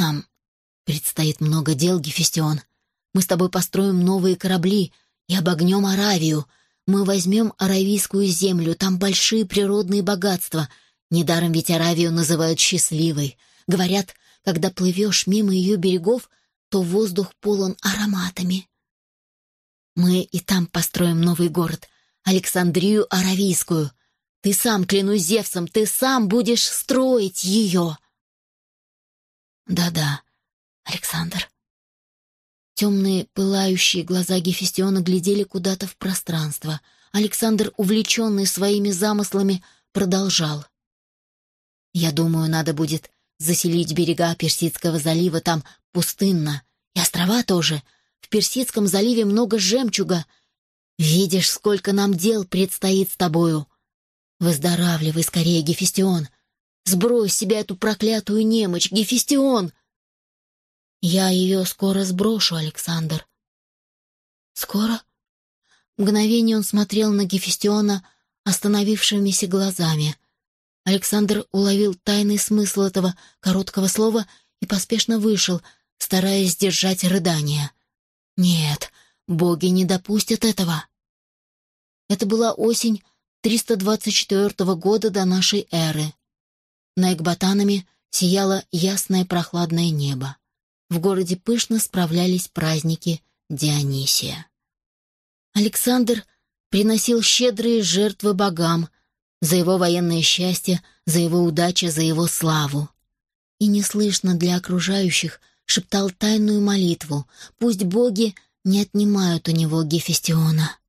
Нам предстоит много дел, Гефестион. Мы с тобой построим новые корабли и обогнем Аравию. Мы возьмем аравийскую землю, там большие природные богатства. Недаром ведь Аравию называют счастливой. Говорят, когда плывешь мимо ее берегов, то воздух полон ароматами. Мы и там построим новый город, Александрию Аравийскую. Ты сам, клянусь Зевсом, ты сам будешь строить ее. Да-да, Александр. Темные, пылающие глаза Гефестиона глядели куда-то в пространство. Александр, увлеченный своими замыслами, продолжал. «Я думаю, надо будет заселить берега Персидского залива, там пустынно. И острова тоже. В Персидском заливе много жемчуга. Видишь, сколько нам дел предстоит с тобою. Выздоравливай скорее, Гефестион. Сбрось себя эту проклятую немочь, Гефестион!» «Я ее скоро сброшу, Александр». «Скоро?» Мгновение он смотрел на Гефестиона остановившимися глазами. Александр уловил тайный смысл этого короткого слова и поспешно вышел, стараясь сдержать рыдания. «Нет, боги не допустят этого». Это была осень 324 года до нашей эры. На Экбатанами сияло ясное прохладное небо. В городе пышно справлялись праздники Дионисия. Александр приносил щедрые жертвы богам за его военное счастье, за его удачу, за его славу. И неслышно для окружающих шептал тайную молитву «Пусть боги не отнимают у него Гефестиона».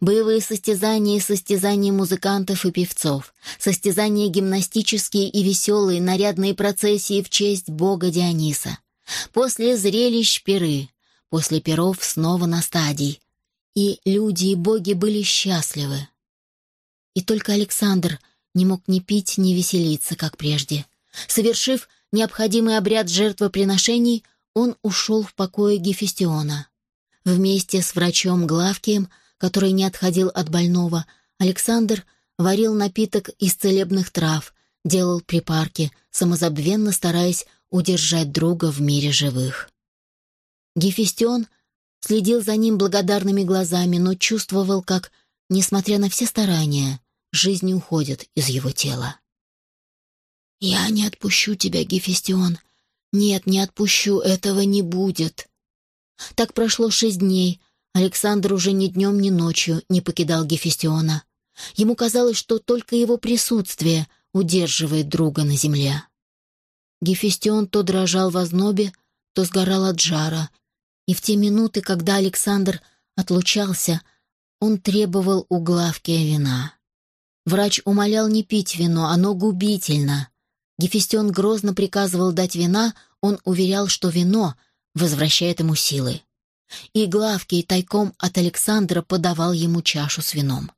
Боевые состязания и состязания музыкантов и певцов, состязания гимнастические и веселые, нарядные процессии в честь бога Диониса. После зрелищ пиры, после пиров снова на стадий. И люди, и боги были счастливы. И только Александр не мог ни пить, ни веселиться, как прежде. Совершив необходимый обряд жертвоприношений, он ушел в покое Гефестиона. Вместе с врачом Главкием который не отходил от больного, Александр варил напиток из целебных трав, делал припарки, самозабвенно стараясь удержать друга в мире живых. Гефестион следил за ним благодарными глазами, но чувствовал, как, несмотря на все старания, жизнь уходит из его тела. «Я не отпущу тебя, Гефестион. Нет, не отпущу, этого не будет». Так прошло шесть дней, Александр уже ни днем, ни ночью не покидал Гефестиона. Ему казалось, что только его присутствие удерживает друга на земле. Гефестион то дрожал в ознобе, то сгорал от жара, и в те минуты, когда Александр отлучался, он требовал у Главкия вина. Врач умолял не пить вино, оно губительно. Гефестион грозно приказывал дать вина, он уверял, что вино возвращает ему силы и Главкий тайком от Александра подавал ему чашу с вином.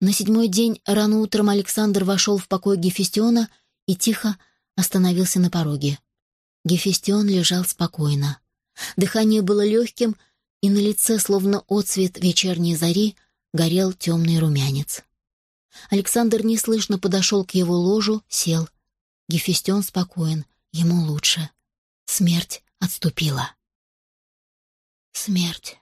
На седьмой день рано утром Александр вошел в покой Гефестиона и тихо остановился на пороге. Гефестион лежал спокойно. Дыхание было легким, и на лице, словно отцвет вечерней зари, горел темный румянец. Александр неслышно подошел к его ложу, сел. Гефестион спокоен, ему лучше. Смерть отступила. Смерть.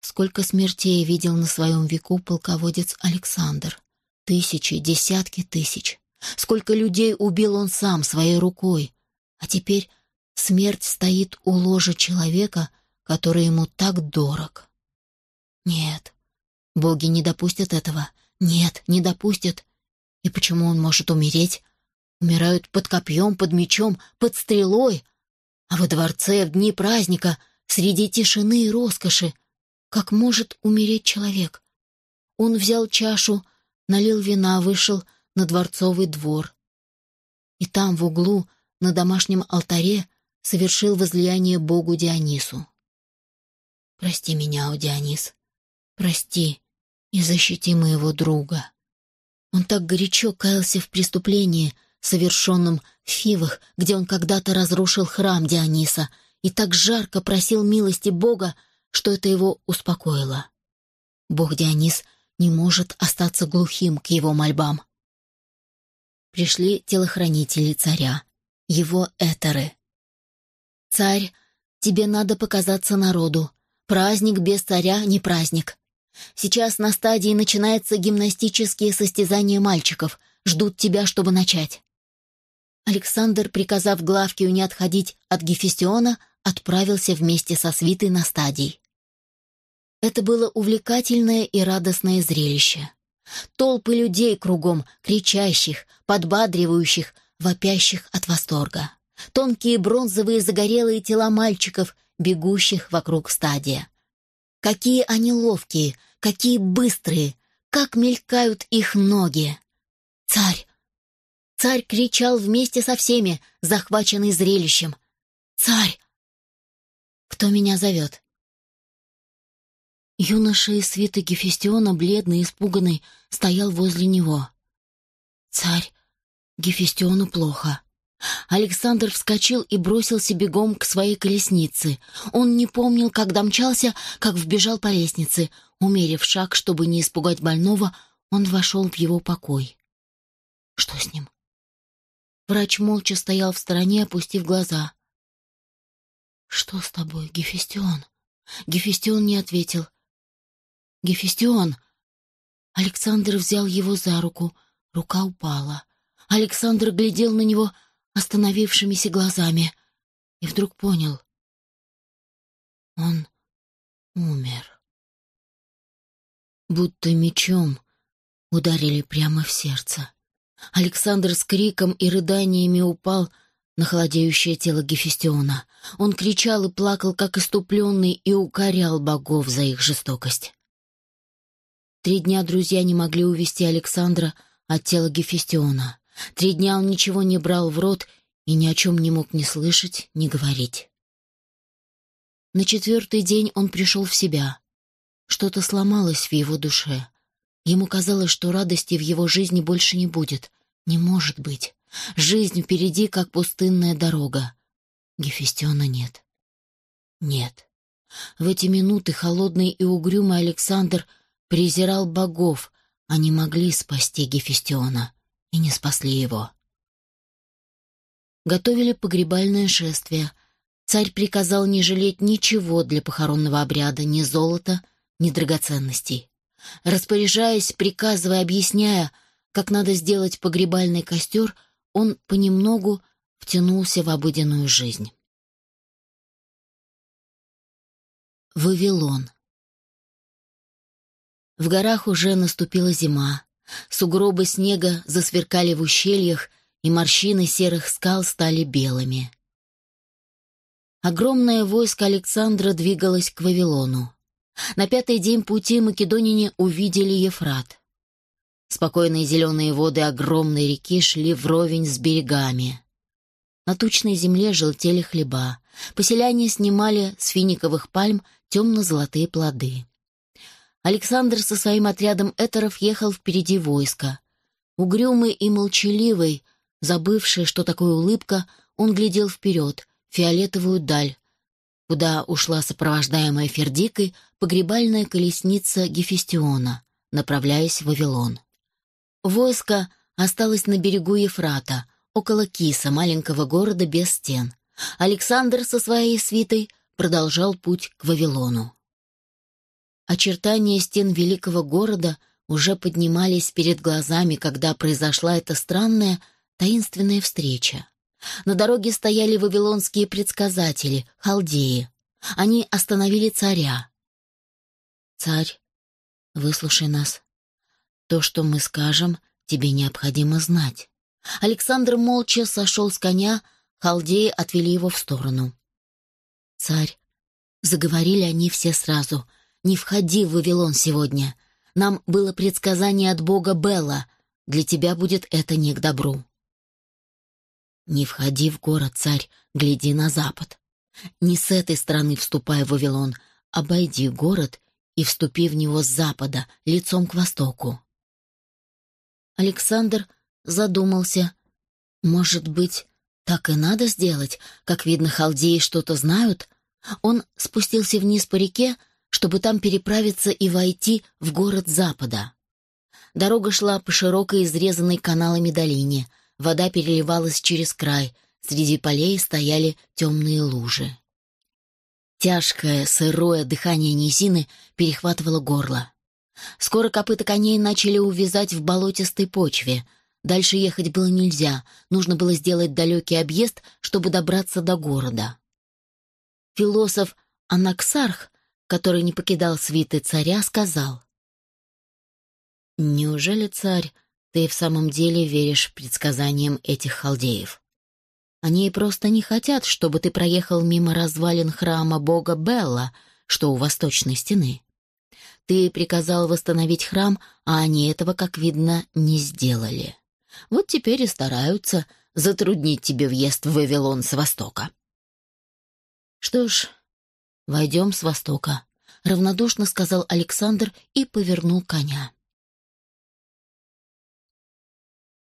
Сколько смертей видел на своем веку полководец Александр. Тысячи, десятки тысяч. Сколько людей убил он сам своей рукой. А теперь смерть стоит у ложа человека, который ему так дорог. Нет, боги не допустят этого. Нет, не допустят. И почему он может умереть? Умирают под копьем, под мечом, под стрелой. А во дворце в дни праздника — среди тишины и роскоши, как может умереть человек. Он взял чашу, налил вина, вышел на дворцовый двор. И там, в углу, на домашнем алтаре, совершил возлияние богу Дионису. «Прости меня, о Дионис, прости и защити моего друга». Он так горячо каялся в преступлении, совершенном в Фивах, где он когда-то разрушил храм Диониса — и так жарко просил милости Бога, что это его успокоило. Бог Дионис не может остаться глухим к его мольбам. Пришли телохранители царя. его этеры. «Царь, тебе надо показаться народу. Праздник без царя не праздник. Сейчас на стадии начинаются гимнастические состязания мальчиков. Ждут тебя, чтобы начать». Александр, приказав Главкию не отходить от Гефестиона, отправился вместе со свитой на стадий. Это было увлекательное и радостное зрелище. Толпы людей кругом, кричащих, подбадривающих, вопящих от восторга. Тонкие бронзовые загорелые тела мальчиков, бегущих вокруг стадия. Какие они ловкие, какие быстрые, как мелькают их ноги. «Царь! Царь кричал вместе со всеми, захваченный зрелищем. «Царь!» «Кто меня зовет?» Юноша из свиты Гефестиона, бледный и испуганный, стоял возле него. «Царь, Гефестиону плохо». Александр вскочил и бросился бегом к своей колеснице. Он не помнил, как домчался, как вбежал по лестнице. Умерив шаг, чтобы не испугать больного, он вошел в его покой. Что с ним? Врач молча стоял в стороне, опустив глаза. «Что с тобой, Гефестион?» Гефестион не ответил. «Гефестион!» Александр взял его за руку. Рука упала. Александр глядел на него остановившимися глазами и вдруг понял. Он умер. Будто мечом ударили прямо в сердце. Александр с криком и рыданиями упал на холодеющее тело Гефестиона. Он кричал и плакал, как иступленный, и укорял богов за их жестокость. Три дня друзья не могли увести Александра от тела Гефестиона. Три дня он ничего не брал в рот и ни о чем не мог ни слышать, ни говорить. На четвертый день он пришел в себя. Что-то сломалось в его душе. Ему казалось, что радости в его жизни больше не будет. Не может быть. Жизнь впереди, как пустынная дорога. Гефестиона нет. Нет. В эти минуты холодный и угрюмый Александр презирал богов, они могли спасти Гефестиона и не спасли его. Готовили погребальное шествие. Царь приказал не жалеть ничего для похоронного обряда, ни золота, ни драгоценностей распоряжаясь, приказывая, объясняя, как надо сделать погребальный костер, он понемногу втянулся в обыденную жизнь. Вавилон В горах уже наступила зима. Сугробы снега засверкали в ущельях, и морщины серых скал стали белыми. Огромное войско Александра двигалось к Вавилону. На пятый день пути македонине увидели Ефрат. Спокойные зеленые воды огромной реки шли вровень с берегами. На тучной земле желтели хлеба. Поселяне снимали с финиковых пальм темно-золотые плоды. Александр со своим отрядом этеров ехал впереди войска. Угрюмый и молчаливый, забывший, что такое улыбка, он глядел вперед, фиолетовую даль, куда ушла сопровождаемая Фердикой погребальная колесница Гефестиона, направляясь в Вавилон. Войско осталось на берегу Ефрата, около Киса, маленького города без стен. Александр со своей свитой продолжал путь к Вавилону. Очертания стен великого города уже поднимались перед глазами, когда произошла эта странная, таинственная встреча. На дороге стояли вавилонские предсказатели, халдеи. Они остановили царя. «Царь, выслушай нас. То, что мы скажем, тебе необходимо знать». Александр молча сошел с коня, халдеи отвели его в сторону. «Царь, заговорили они все сразу. Не входи в Вавилон сегодня. Нам было предсказание от бога Белла. Для тебя будет это не к добру». «Не входи в город, царь, гляди на запад. Не с этой стороны вступай в Вавилон, обойди город и вступи в него с запада, лицом к востоку». Александр задумался. «Может быть, так и надо сделать? Как видно, халдеи что-то знают?» Он спустился вниз по реке, чтобы там переправиться и войти в город запада. Дорога шла по широкой изрезанной каналами долине — Вода переливалась через край, среди полей стояли темные лужи. Тяжкое, сырое дыхание низины перехватывало горло. Скоро копыта коней начали увязать в болотистой почве. Дальше ехать было нельзя, нужно было сделать далекий объезд, чтобы добраться до города. Философ Анаксарх, который не покидал свиты царя, сказал. «Неужели, царь, ты в самом деле веришь предсказаниям этих халдеев? Они просто не хотят, чтобы ты проехал мимо развалин храма бога Белла, что у восточной стены. Ты приказал восстановить храм, а они этого, как видно, не сделали. Вот теперь и стараются затруднить тебе въезд в Вавилон с востока. Что ж, войдем с востока, равнодушно сказал Александр и повернул коня.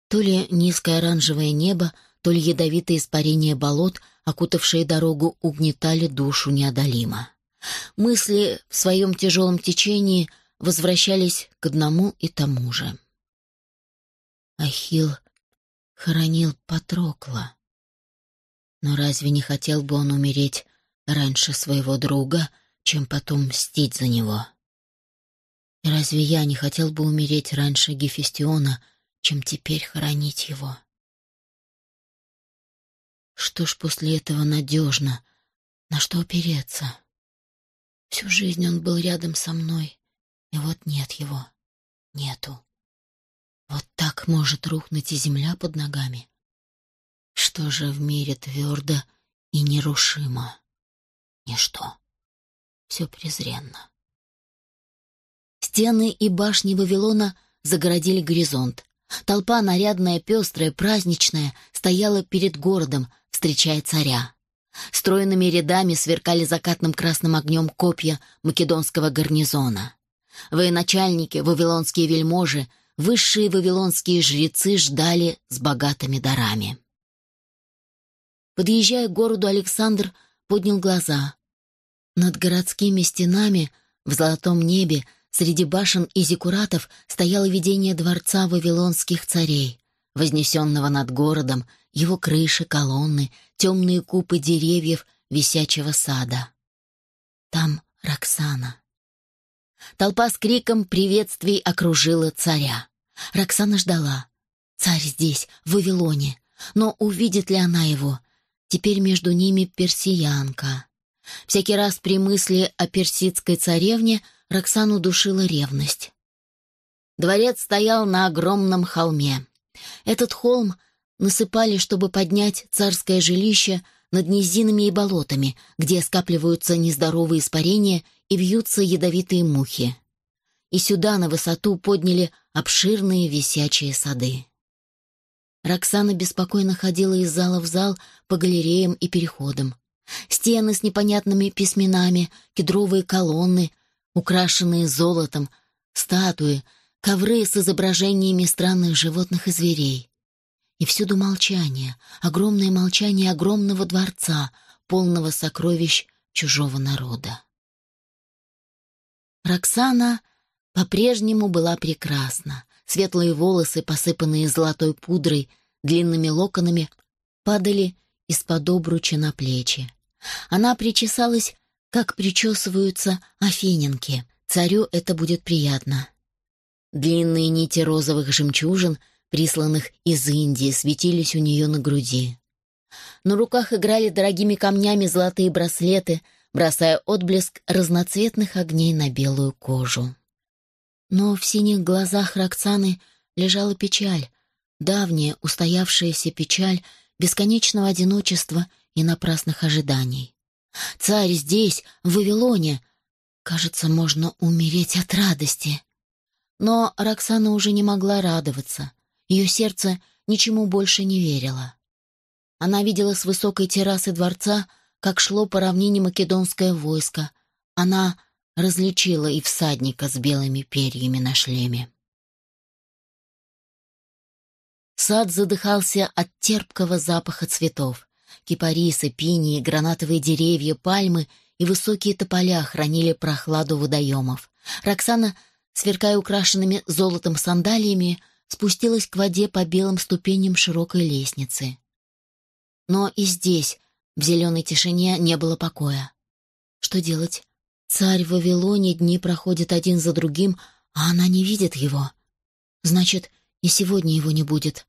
То ли низкое оранжевое небо, то ли ядовитые испарения болот, окутавшие дорогу, угнетали душу неодолимо. Мысли в своем тяжелом течении возвращались к одному и тому же. Ахил хоронил Патрокла. Но разве не хотел бы он умереть раньше своего друга, чем потом мстить за него? И разве я не хотел бы умереть раньше Гефестиона, чем теперь хоронить его? Что ж после этого надежно? На что опереться? Всю жизнь он был рядом со мной, и вот нет его. Нету. Вот так может рухнуть и земля под ногами. Что же в мире твердо и нерушимо? Ничто. Все презренно. Стены и башни Вавилона загородили горизонт. Толпа нарядная, пестрая, праздничная стояла перед городом, встречая царя. Стройными рядами сверкали закатным красным огнем копья македонского гарнизона. Военачальники, вавилонские вельможи, высшие вавилонские жрецы ждали с богатыми дарами. Подъезжая к городу, Александр поднял глаза. Над городскими стенами, в золотом небе, среди башен и зиккуратов стояло видение дворца вавилонских царей, вознесенного над городом его крыши, колонны, темные купы деревьев висячего сада. Там Роксана. Толпа с криком приветствий окружила царя. Роксана ждала. Царь здесь, в Вавилоне. Но увидит ли она его? Теперь между ними персиянка. Всякий раз при мысли о персидской царевне Роксану душила ревность. Дворец стоял на огромном холме. Этот холм насыпали, чтобы поднять царское жилище над низинами и болотами, где скапливаются нездоровые испарения и вьются ядовитые мухи. И сюда на высоту подняли обширные висячие сады. Роксана беспокойно ходила из зала в зал по галереям и переходам. Стены с непонятными письменами, кедровые колонны, украшенные золотом, статуи, ковры с изображениями странных животных и зверей. И всюду молчание, огромное молчание огромного дворца, полного сокровищ чужого народа. Роксана по-прежнему была прекрасна. Светлые волосы, посыпанные золотой пудрой, длинными локонами, падали из-под обруча на плечи. Она причесалась, как причесываются афиненки. Царю это будет приятно. Длинные нити розовых жемчужин — присланных из Индии, светились у нее на груди. На руках играли дорогими камнями золотые браслеты, бросая отблеск разноцветных огней на белую кожу. Но в синих глазах Роксаны лежала печаль, давняя устоявшаяся печаль бесконечного одиночества и напрасных ожиданий. Царь здесь, в Вавилоне. Кажется, можно умереть от радости. Но Роксана уже не могла радоваться. Ее сердце ничему больше не верило. Она видела с высокой террасы дворца, как шло по равнине македонское войско. Она различила и всадника с белыми перьями на шлеме. Сад задыхался от терпкого запаха цветов. Кипарисы, пинии, гранатовые деревья, пальмы и высокие тополя хранили прохладу водоемов. Роксана, сверкая украшенными золотом сандалиями, спустилась к воде по белым ступеням широкой лестницы. Но и здесь, в зеленой тишине, не было покоя. Что делать? Царь в Вавилоне дни проходят один за другим, а она не видит его. Значит, и сегодня его не будет.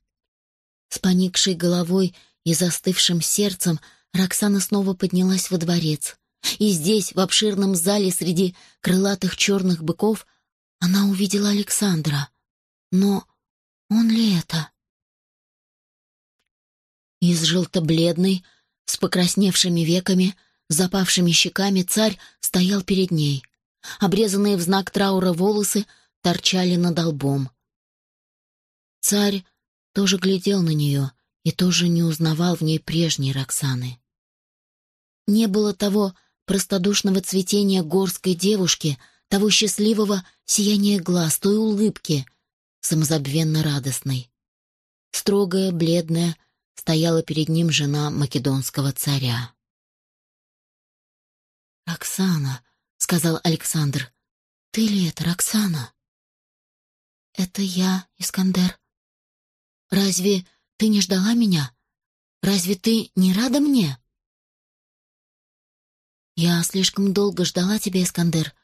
С поникшей головой и застывшим сердцем Роксана снова поднялась во дворец. И здесь, в обширном зале среди крылатых черных быков, она увидела Александра. Но он ли это? Из желто-бледной, с покрасневшими веками, запавшими щеками царь стоял перед ней. Обрезанные в знак траура волосы торчали над лбом. Царь тоже глядел на нее и тоже не узнавал в ней прежней Роксаны. Не было того простодушного цветения горской девушки, того счастливого сияния глаз, той улыбки, самозабвенно радостной. Строгая, бледная, стояла перед ним жена македонского царя. «Роксана», — сказал Александр, — «ты ли это, Роксана?» «Это я, Искандер. Разве ты не ждала меня? Разве ты не рада мне?» «Я слишком долго ждала тебя, Искандер,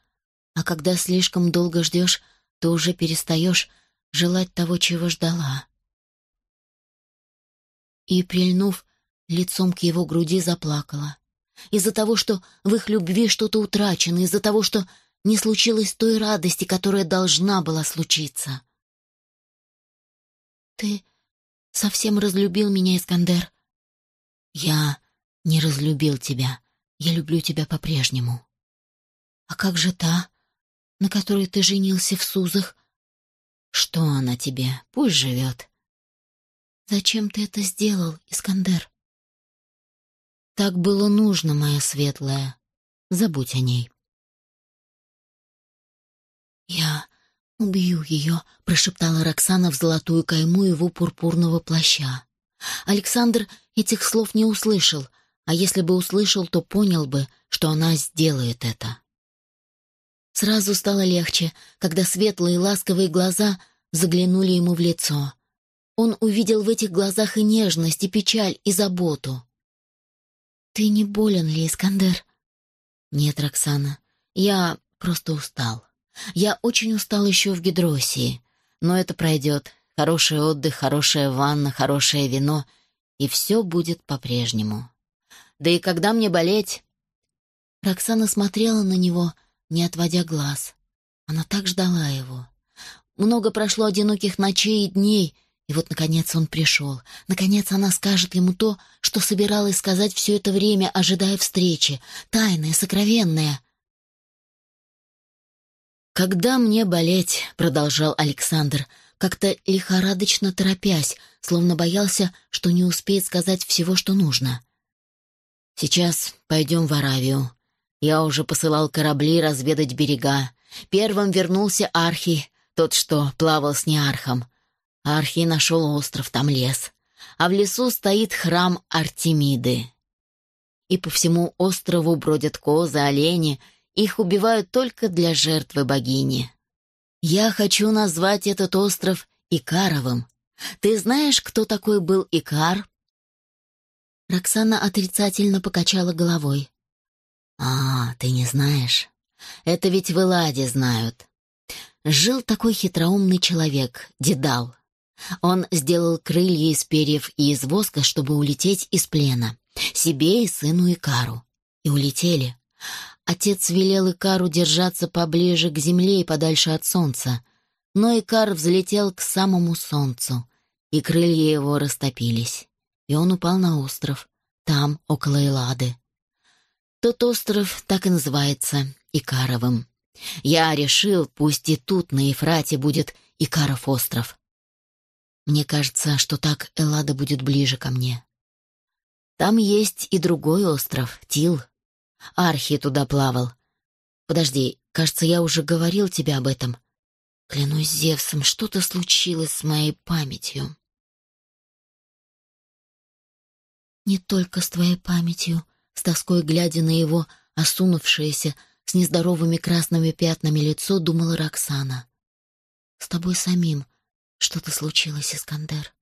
а когда слишком долго ждешь, то уже перестаешь желать того, чего ждала». И, прильнув лицом к его груди, заплакала. Из-за того, что в их любви что-то утрачено, из-за того, что не случилось той радости, которая должна была случиться. «Ты совсем разлюбил меня, Искандер?» «Я не разлюбил тебя. Я люблю тебя по-прежнему». «А как же та, на которой ты женился в Сузах?» «Что она тебе? Пусть живет». «Зачем ты это сделал, Искандер?» «Так было нужно, моя светлая. Забудь о ней». «Я убью ее», — прошептала Роксана в золотую кайму его пурпурного плаща. Александр этих слов не услышал, а если бы услышал, то понял бы, что она сделает это. Сразу стало легче, когда светлые ласковые глаза заглянули ему в лицо. Он увидел в этих глазах и нежность, и печаль, и заботу. «Ты не болен ли, Искандер?» «Нет, Роксана, я просто устал. Я очень устал еще в Гидросии, но это пройдет. Хороший отдых, хорошая ванна, хорошее вино, и все будет по-прежнему. Да и когда мне болеть?» Роксана смотрела на него, не отводя глаз. Она так ждала его. Много прошло одиноких ночей и дней — и вот, наконец, он пришел. Наконец, она скажет ему то, что собиралась сказать все это время, ожидая встречи. Тайное, сокровенное. «Когда мне болеть?» — продолжал Александр, как-то лихорадочно торопясь, словно боялся, что не успеет сказать всего, что нужно. «Сейчас пойдем в Аравию. Я уже посылал корабли разведать берега. Первым вернулся Архи, тот, что плавал с Неархом. Архи нашел остров, там лес. А в лесу стоит храм Артемиды. И по всему острову бродят козы, олени. Их убивают только для жертвы богини. Я хочу назвать этот остров Икаровым. Ты знаешь, кто такой был Икар? Роксана отрицательно покачала головой. «А, ты не знаешь? Это ведь в Эладе знают. Жил такой хитроумный человек, Дедал. Он сделал крылья из перьев и из воска, чтобы улететь из плена. Себе и сыну Икару. И улетели. Отец велел Икару держаться поближе к земле и подальше от солнца. Но Икар взлетел к самому солнцу, и крылья его растопились. И он упал на остров, там, около Эллады. Тот остров так и называется Икаровым. Я решил, пусть и тут, на Ефрате, будет Икаров остров. Мне кажется, что так Эллада будет ближе ко мне. Там есть и другой остров, Тил. Архи туда плавал. Подожди, кажется, я уже говорил тебе об этом. Клянусь Зевсом, что-то случилось с моей памятью. Не только с твоей памятью, с тоской глядя на его осунувшееся, с нездоровыми красными пятнами лицо, думала Роксана. С тобой самим, что-то случилось, Искандер.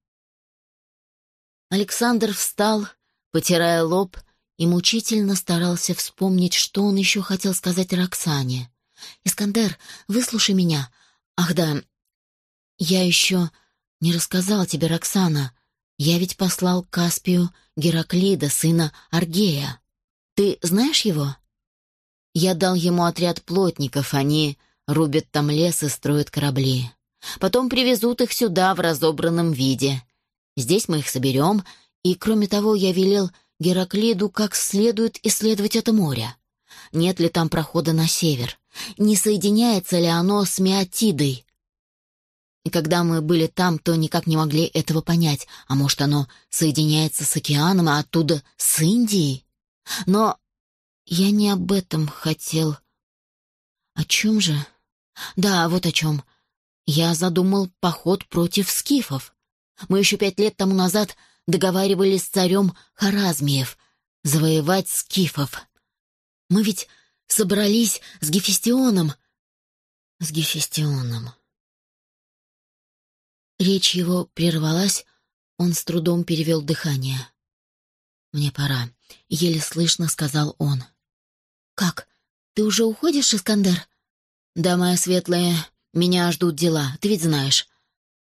Александр встал, потирая лоб, и мучительно старался вспомнить, что он еще хотел сказать Роксане. «Искандер, выслушай меня. Ах да, я еще не рассказал тебе, Роксана. Я ведь послал Каспию Гераклида, сына Аргея. Ты знаешь его?» Я дал ему отряд плотников, они рубят там лес и строят корабли. Потом привезут их сюда в разобранном виде. Здесь мы их соберем, и, кроме того, я велел Гераклиду как следует исследовать это море. Нет ли там прохода на север? Не соединяется ли оно с Меотидой? И когда мы были там, то никак не могли этого понять. А может, оно соединяется с океаном, а оттуда с Индией? Но я не об этом хотел. О чем же? Да, вот о чем. Я задумал поход против скифов. Мы еще пять лет тому назад договаривались с царем Харазмиев завоевать скифов. Мы ведь собрались с Гефестионом. С Гефестионом. Речь его прервалась, он с трудом перевел дыхание. «Мне пора», — еле слышно сказал он. «Как? Ты уже уходишь, Искандер?» «Да, моя светлая, меня ждут дела, ты ведь знаешь».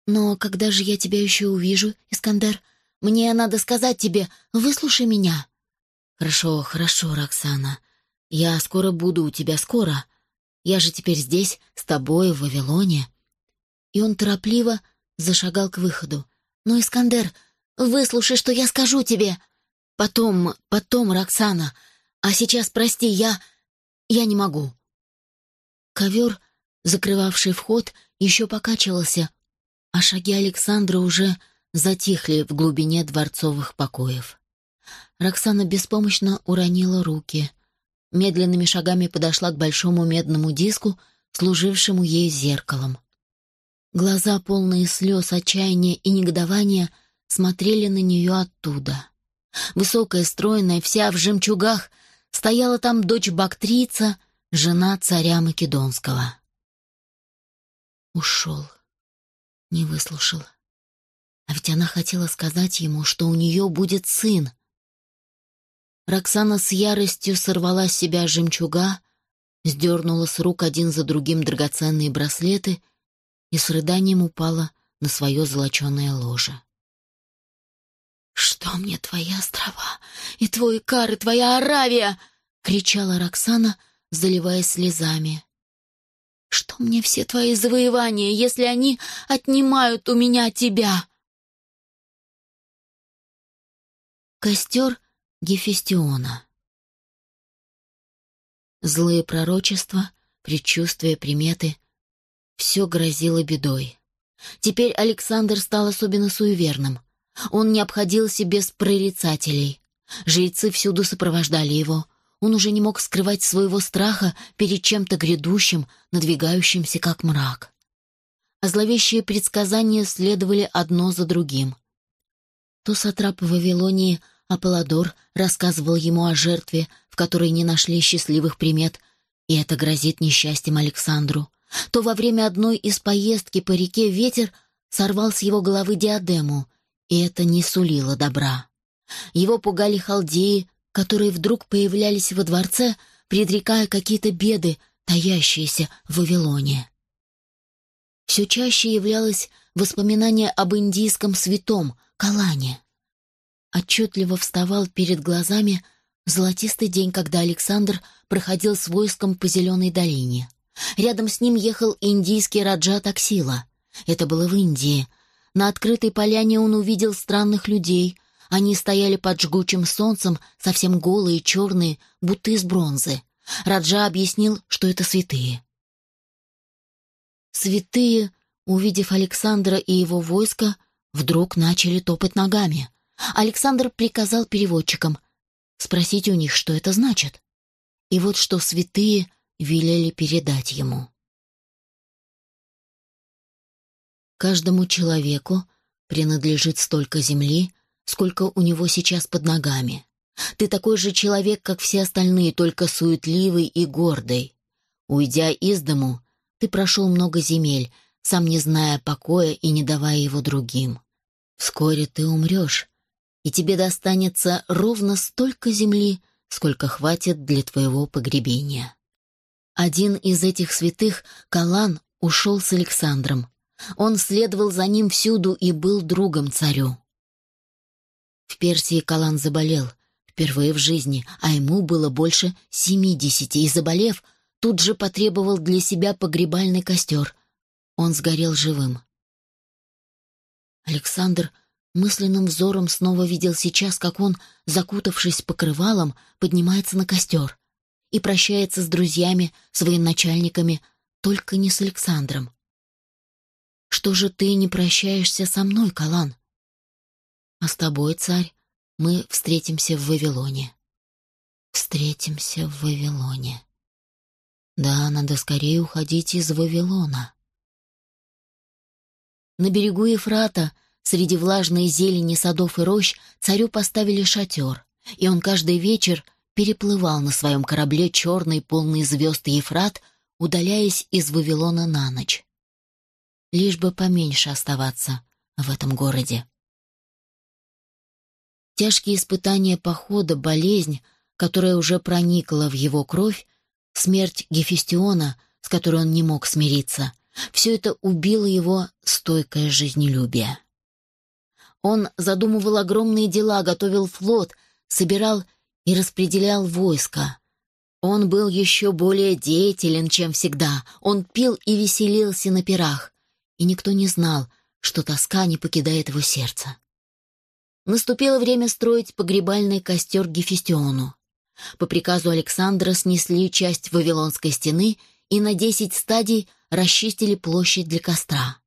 «Но когда же я тебя еще увижу, Искандер?» Мне надо сказать тебе, выслушай меня». «Хорошо, хорошо, Роксана. Я скоро буду у тебя, скоро. Я же теперь здесь, с тобой, в Вавилоне». И он торопливо зашагал к выходу. «Ну, Искандер, выслушай, что я скажу тебе. Потом, потом, Роксана. А сейчас, прости, я... я не могу». Ковер, закрывавший вход, еще покачивался, а шаги Александра уже затихли в глубине дворцовых покоев. Роксана беспомощно уронила руки. Медленными шагами подошла к большому медному диску, служившему ей зеркалом. Глаза, полные слез, отчаяния и негодования, смотрели на нее оттуда. Высокая, стройная, вся в жемчугах, стояла там дочь Бактрица, жена царя Македонского. Ушел. Не выслушал. А ведь она хотела сказать ему, что у нее будет сын. Роксана с яростью сорвала с себя жемчуга, сдернула с рук один за другим драгоценные браслеты и с рыданием упала на свое золоченое ложе. «Что мне твои острова и твой Икар, и твоя Аравия?» — кричала Роксана, заливаясь слезами. «Что мне все твои завоевания, если они отнимают у меня тебя?» Костер Гефестиона. Злые пророчества, предчувствия, приметы — все грозило бедой. Теперь Александр стал особенно суеверным. Он не обходился без прорицателей. Жрецы всюду сопровождали его. Он уже не мог скрывать своего страха перед чем-то грядущим, надвигающимся как мрак. А зловещие предсказания следовали одно за другим. То сатрап в Вавилонии — Аполлодор рассказывал ему о жертве, в которой не нашли счастливых примет, и это грозит несчастьем Александру. То во время одной из поездки по реке ветер сорвал с его головы диадему, и это не сулило добра. Его пугали халдеи, которые вдруг появлялись во дворце, предрекая какие-то беды, таящиеся в Вавилоне. Все чаще являлось воспоминание об индийском святом Калане отчетливо вставал перед глазами золотистый день, когда Александр проходил с войском по Зеленой долине. Рядом с ним ехал индийский раджа Таксила. Это было в Индии. На открытой поляне он увидел странных людей. Они стояли под жгучим солнцем, совсем голые, черные, будто из бронзы. Раджа объяснил, что это святые. Святые, увидев Александра и его войско, вдруг начали топать ногами. Александр приказал переводчикам спросить у них, что это значит. И вот что святые велели передать ему. Каждому человеку принадлежит столько земли, сколько у него сейчас под ногами. Ты такой же человек, как все остальные, только суетливый и гордый. Уйдя из дому, ты прошел много земель, сам не зная покоя и не давая его другим. Вскоре ты умрешь, и тебе достанется ровно столько земли, сколько хватит для твоего погребения. Один из этих святых, Калан, ушел с Александром. Он следовал за ним всюду и был другом царю. В Персии Калан заболел, впервые в жизни, а ему было больше семидесяти, и, заболев, тут же потребовал для себя погребальный костер. Он сгорел живым. Александр мысленным взором снова видел сейчас, как он, закутавшись покрывалом, поднимается на костер и прощается с друзьями, с военачальниками, только не с Александром. «Что же ты не прощаешься со мной, Калан?» «А с тобой, царь, мы встретимся в Вавилоне». «Встретимся в Вавилоне». «Да, надо скорее уходить из Вавилона». На берегу Ефрата, среди влажной зелени садов и рощ, царю поставили шатер, и он каждый вечер переплывал на своем корабле черный полный звезд Ефрат, удаляясь из Вавилона на ночь. Лишь бы поменьше оставаться в этом городе. Тяжкие испытания похода, болезнь, которая уже проникла в его кровь, смерть Гефестиона, с которой он не мог смириться, все это убило его стойкое жизнелюбие. Он задумывал огромные дела, готовил флот, собирал и распределял войско. Он был еще более деятелен, чем всегда. Он пил и веселился на пирах, и никто не знал, что тоска не покидает его сердце. Наступило время строить погребальный костер Гефестиону. По приказу Александра снесли часть Вавилонской стены и на десять стадий расчистили площадь для костра.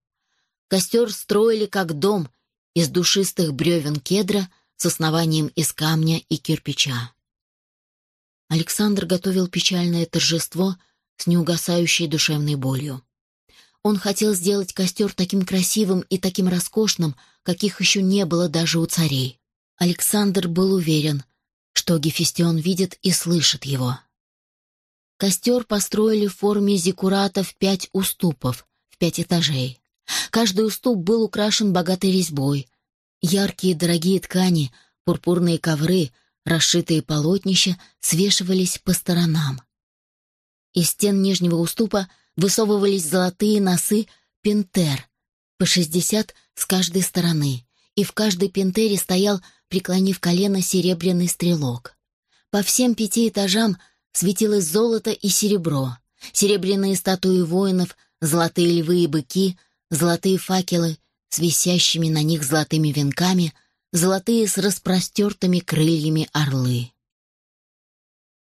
Костер строили как дом из душистых бревен кедра с основанием из камня и кирпича. Александр готовил печальное торжество с неугасающей душевной болью. Он хотел сделать костер таким красивым и таким роскошным, каких еще не было даже у царей. Александр был уверен, что Гефестион видит и слышит его. Костер построили в форме зиккурата в пять уступов, в пять этажей. Каждый уступ был украшен богатой резьбой. Яркие дорогие ткани, пурпурные ковры, расшитые полотнища свешивались по сторонам. Из стен нижнего уступа высовывались золотые носы пентер, по шестьдесят с каждой стороны, и в каждой пентере стоял, преклонив колено, серебряный стрелок. По всем пяти этажам – светилось золото и серебро, серебряные статуи воинов, золотые львы и быки, золотые факелы с висящими на них золотыми венками, золотые с распростертыми крыльями орлы.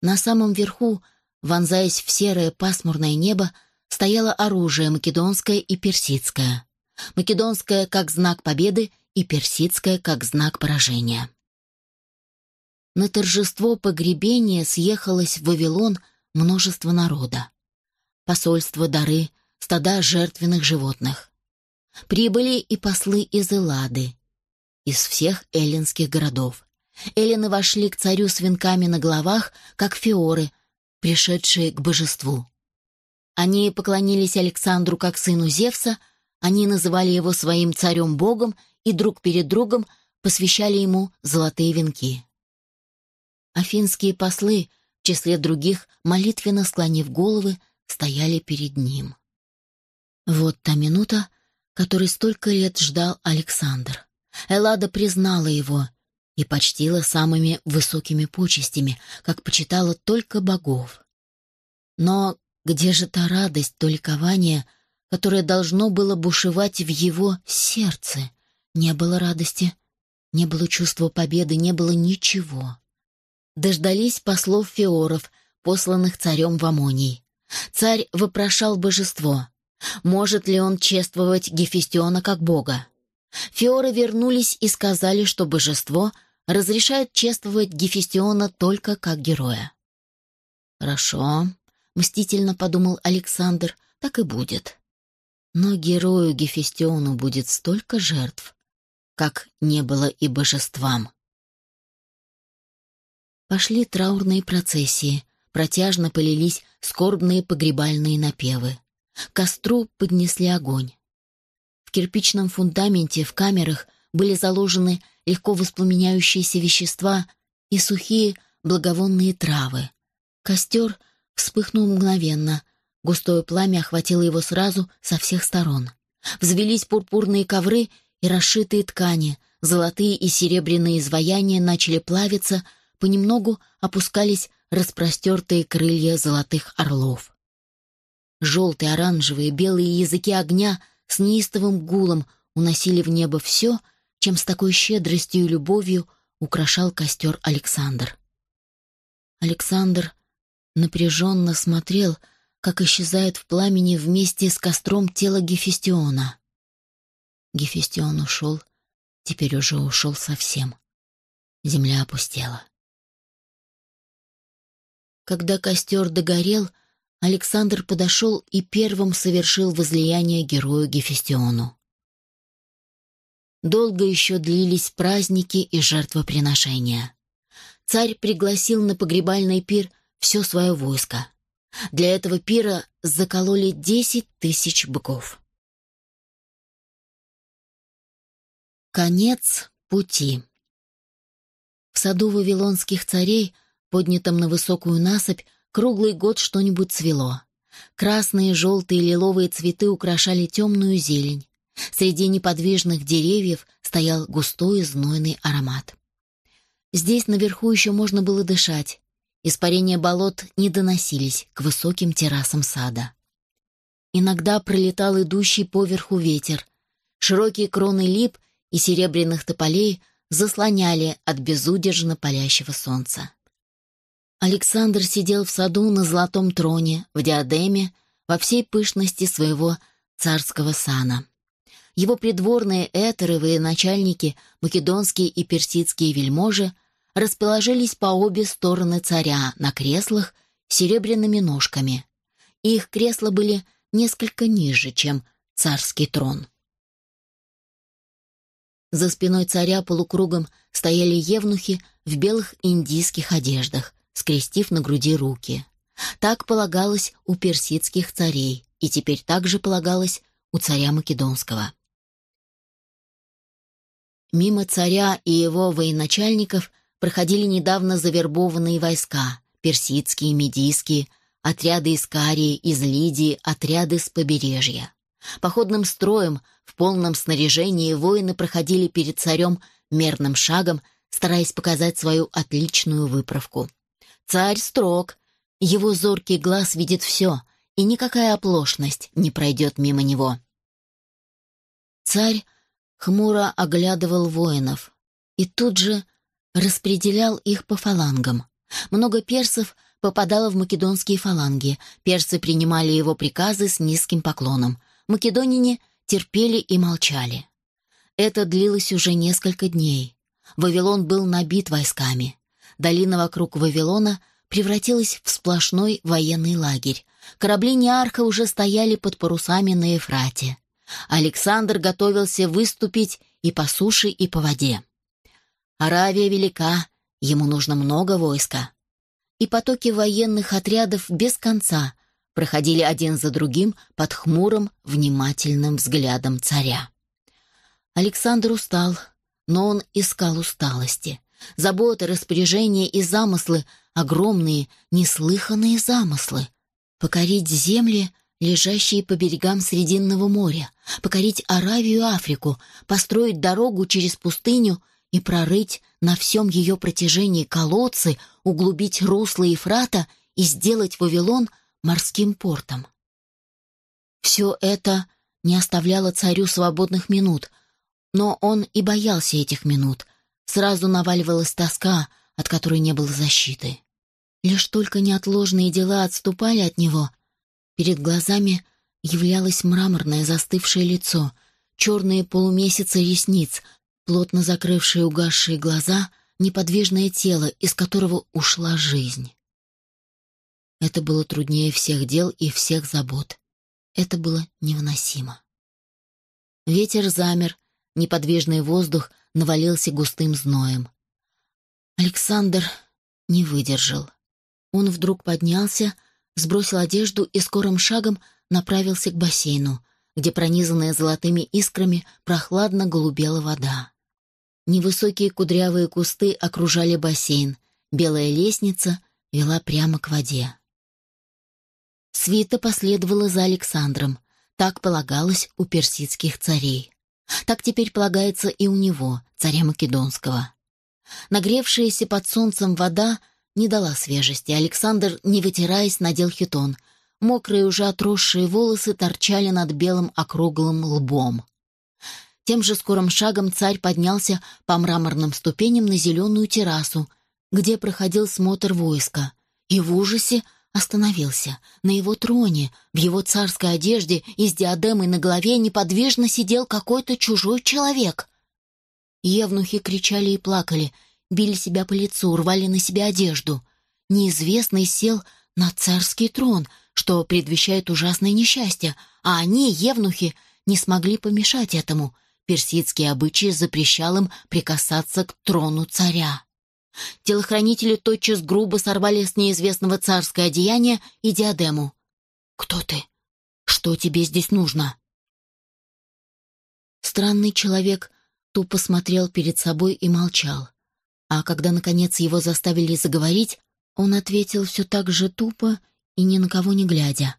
На самом верху, вонзаясь в серое пасмурное небо, стояло оружие македонское и персидское. Македонское как знак победы и персидское как знак поражения. На торжество погребения съехалось в Вавилон множество народа. Посольства, дары, стада жертвенных животных. Прибыли и послы из Эллады, из всех эллинских городов. Эллины вошли к царю с венками на головах, как фиоры, пришедшие к божеству. Они поклонились Александру как сыну Зевса, они называли его своим царем-богом и друг перед другом посвящали ему золотые венки. Афинские послы, в числе других, молитвенно склонив головы, стояли перед ним. Вот та минута, которой столько лет ждал Александр. Эллада признала его и почтила самыми высокими почестями, как почитала только богов. Но где же та радость, то ликование, которое должно было бушевать в его сердце? Не было радости, не было чувства победы, не было ничего дождались послов феоров, посланных царем в Амоний. Царь вопрошал божество, может ли он чествовать Гефестиона как бога. Феоры вернулись и сказали, что божество разрешает чествовать Гефестиона только как героя. «Хорошо», — мстительно подумал Александр, — «так и будет. Но герою Гефестиону будет столько жертв, как не было и божествам». Пошли траурные процессии, протяжно полились скорбные погребальные напевы. К костру поднесли огонь. В кирпичном фундаменте в камерах были заложены легко воспламеняющиеся вещества и сухие благовонные травы. Костер вспыхнул мгновенно. Густое пламя охватило его сразу со всех сторон. Взвелись пурпурные ковры и расшитые ткани, золотые и серебряные изваяния начали плавиться, понемногу опускались распростертые крылья золотых орлов. Желтые, оранжевые, белые языки огня с неистовым гулом уносили в небо все, чем с такой щедростью и любовью украшал костер Александр. Александр напряженно смотрел, как исчезает в пламени вместе с костром тело Гефестиона. Гефестион ушел, теперь уже ушел совсем. Земля опустела. Когда костер догорел, Александр подошел и первым совершил возлияние герою Гефестиону. Долго еще длились праздники и жертвоприношения. Царь пригласил на погребальный пир все свое войско. Для этого пира закололи десять тысяч быков. Конец пути. В саду вавилонских царей, поднятом на высокую насыпь, круглый год что-нибудь цвело. Красные, желтые, лиловые цветы украшали темную зелень. Среди неподвижных деревьев стоял густой знойный аромат. Здесь наверху еще можно было дышать. Испарения болот не доносились к высоким террасам сада. Иногда пролетал идущий поверху ветер. Широкие кроны лип и серебряных тополей заслоняли от безудержно палящего солнца. Александр сидел в саду на золотом троне, в диадеме, во всей пышности своего царского сана. Его придворные этеры, военачальники, македонские и персидские вельможи расположились по обе стороны царя на креслах с серебряными ножками. Их кресла были несколько ниже, чем царский трон. За спиной царя полукругом стояли евнухи в белых индийских одеждах, скрестив на груди руки. Так полагалось у персидских царей, и теперь также полагалось у царя Македонского. Мимо царя и его военачальников проходили недавно завербованные войска, персидские, медийские, отряды из Карии, из Лидии, отряды с побережья. Походным строем, в полном снаряжении воины проходили перед царем мерным шагом, стараясь показать свою отличную выправку. Царь строг, его зоркий глаз видит все, и никакая оплошность не пройдет мимо него. Царь хмуро оглядывал воинов и тут же распределял их по фалангам. Много персов попадало в македонские фаланги, персы принимали его приказы с низким поклоном, македонине терпели и молчали. Это длилось уже несколько дней. Вавилон был набит войсками. Долина вокруг Вавилона превратилась в сплошной военный лагерь. Корабли Неарха уже стояли под парусами на Ефрате. Александр готовился выступить и по суше, и по воде. Аравия велика, ему нужно много войска. И потоки военных отрядов без конца проходили один за другим под хмурым, внимательным взглядом царя. Александр устал, но он искал усталости. Заботы, распоряжения и замыслы, огромные, неслыханные замыслы. Покорить земли — лежащие по берегам Срединного моря, покорить Аравию Африку, построить дорогу через пустыню и прорыть на всем ее протяжении колодцы, углубить русло Ефрата и сделать Вавилон морским портом. Все это не оставляло царю свободных минут, но он и боялся этих минут. Сразу наваливалась тоска, от которой не было защиты. Лишь только неотложные дела отступали от него — Перед глазами являлось мраморное застывшее лицо, черные полумесяцы ресниц, плотно закрывшие угасшие глаза, неподвижное тело, из которого ушла жизнь. Это было труднее всех дел и всех забот. Это было невыносимо. Ветер замер, неподвижный воздух навалился густым зноем. Александр не выдержал. Он вдруг поднялся, сбросил одежду и скорым шагом направился к бассейну, где, пронизанная золотыми искрами, прохладно голубела вода. Невысокие кудрявые кусты окружали бассейн. Белая лестница вела прямо к воде. Свита последовала за Александром. Так полагалось у персидских царей. Так теперь полагается и у него, царя Македонского. Нагревшаяся под солнцем вода не дала свежести. Александр, не вытираясь, надел хитон. Мокрые уже отросшие волосы торчали над белым округлым лбом. Тем же скорым шагом царь поднялся по мраморным ступеням на зеленую террасу, где проходил смотр войска, и в ужасе остановился. На его троне, в его царской одежде и с диадемой на голове неподвижно сидел какой-то чужой человек. Евнухи кричали и плакали, били себя по лицу, рвали на себя одежду. Неизвестный сел на царский трон, что предвещает ужасное несчастье, а они, евнухи, не смогли помешать этому. Персидский обычай запрещал им прикасаться к трону царя. Телохранители тотчас грубо сорвали с неизвестного царское одеяние и диадему. «Кто ты? Что тебе здесь нужно?» Странный человек тупо смотрел перед собой и молчал. А когда, наконец, его заставили заговорить, он ответил все так же тупо и ни на кого не глядя.